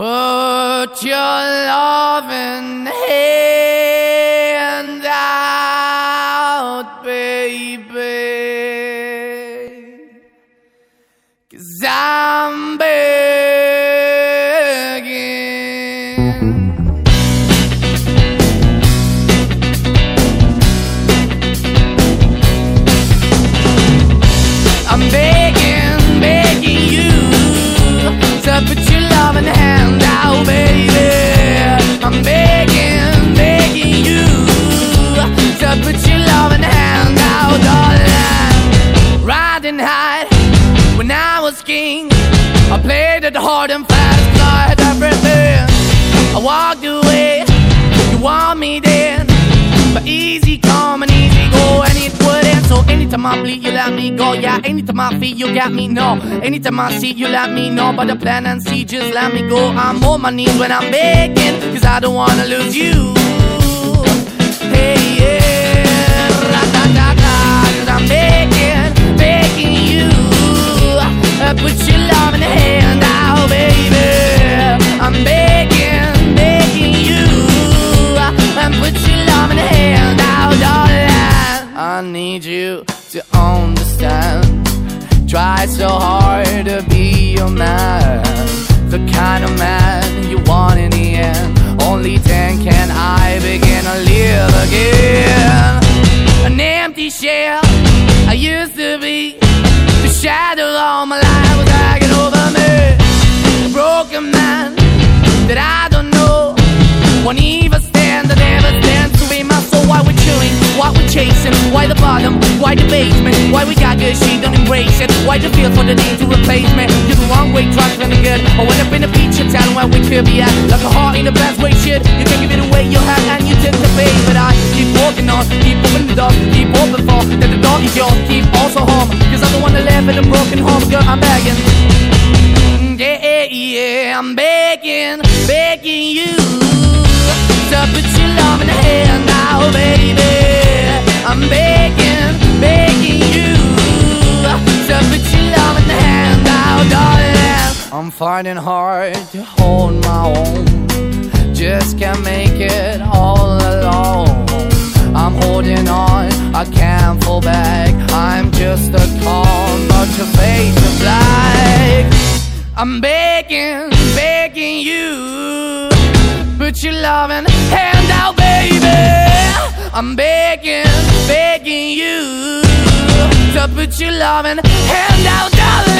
Put your loving hand Riding high when I was king, I played it hard and fast, I had everything. I walked away, you want me then, but easy come and easy go, and it wouldn't. So anytime I bleed, you let me go. Yeah, anytime I feel, you got me. No, anytime I see, you let me know. But the plan and see, just let me go. I'm on my knees when I'm begging, cause I don't wanna lose you. Hey, yeah, Try so hard to be your man, the kind of man you want in the end. Only then can I begin to live again. An empty shell I used to be. The shadow all my life was hanging over me. A broken man that I Why we got good, she don't embrace it? Why the feel for the need to replace me? You're the wrong way, trying to good. I went up in a feature town where we could be at. Like a heart in the best way, shit. You can give it away, you have, and you take the bait. But I keep walking on, keep opening the door, keep open for that the door is yours. Keep also home, cause I'm the one that live in a broken home, girl. I'm begging. Yeah, yeah, I'm begging, begging you to put your love in the hand now, baby. I'm finding hard to hold my own, just can't make it all alone. I'm holding on, I can't fall back. I'm just a call, not face of black. I'm begging, begging you. Put your loving hand out, baby. I'm begging, begging you. To put your loving hand out, darling.